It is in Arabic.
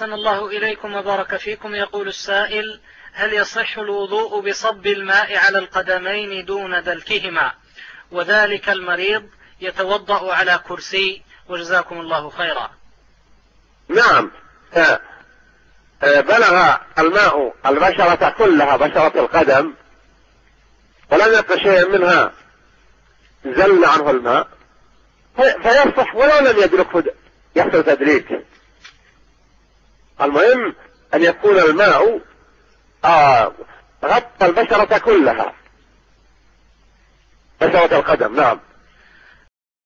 أحسن الله إليكم وبارك فيكم. يقول السائل هل يصح الوضوء بصب الماء على القدمين دون دلكهما؟ وذلك المريض يتوضأ على كرسي وجزاكم الله خيرا. نعم. آه، آه، بلغ الماء البشرة كلها بشرة القدم ولم يبق شيء منها زل عنه الماء فيصح ولو لم يدركه يحصل تدريج المهم أن يكون الماء آه غطى البشرة كلها. بشرة القدم نعم.